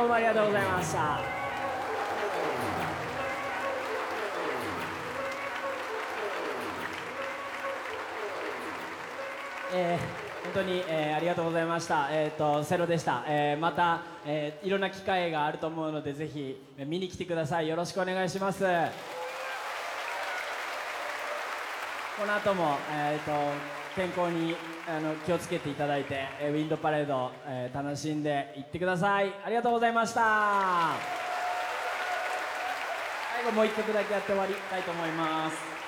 どうもありがとうございましたえー本当に、えーありがとうございました。えっ、とセロでした。えーまた、えーいろんな機会があると思うのでぜひえー見に来てください。よろしくお願いします。この後もえっ、と健康にあの気をつけていただいて、えーウィンドパレード、えー楽しんでいってください。ありがとうございました。最後もう一曲だけやって終わりたいと思います。